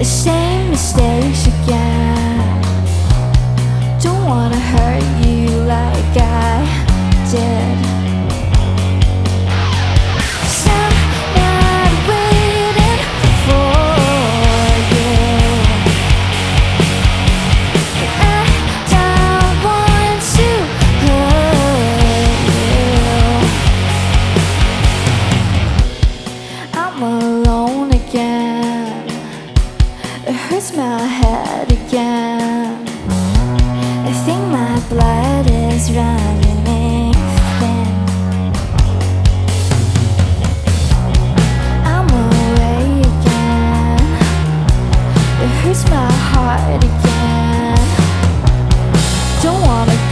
the same mistakes again. Don't wanna hurt you like. lost my head again. I think my blood is running thin. I'm away again. It hurts my heart again. Don't wanna.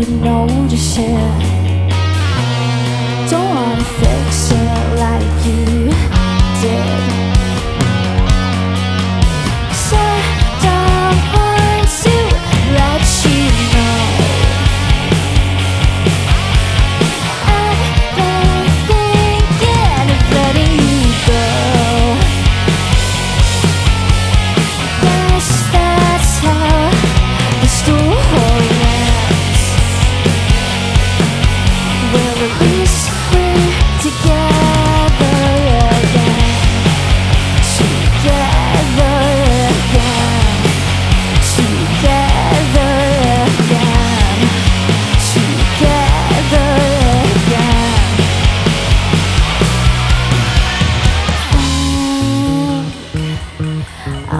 you just yet.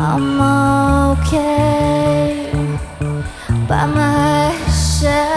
I'm okay by myself.